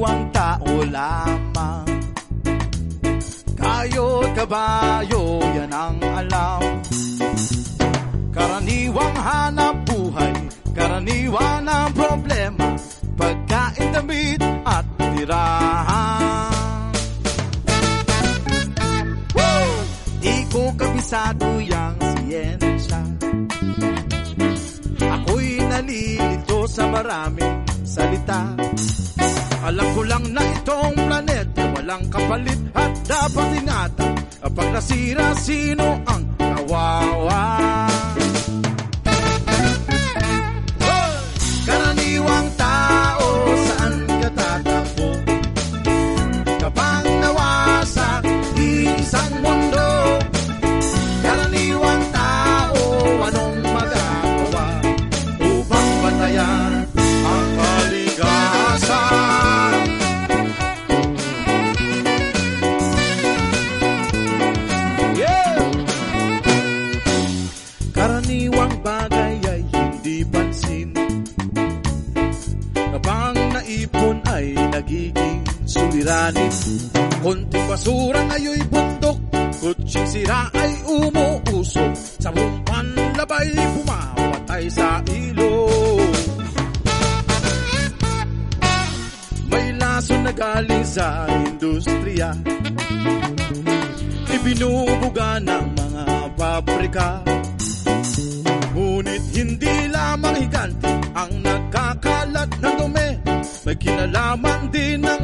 kaluluwang tao lamang. Kayo kabayo, yan ang alam. Karaniwang hanap buhay, karaniwan ang problema Pagkain, damit at tirahan. Woo! Di ko kabisado yung siyensya. Ako'y nalilito sa maraming salita. Alam ko lang na itong planeta walang kapalit at dapat ingatan Kapag nasira, sino ang kawawa? Suliranin Konting basura ngayon'y bundok Kutsing sira ay umuusok Sa bumpan labay pumapatay sa ilog May laso na galing sa industriya. Ibinubuga ng mga pabrika Ngunit hindi lamang higante ang nagkakalat ng dumi. May kinalaman din ng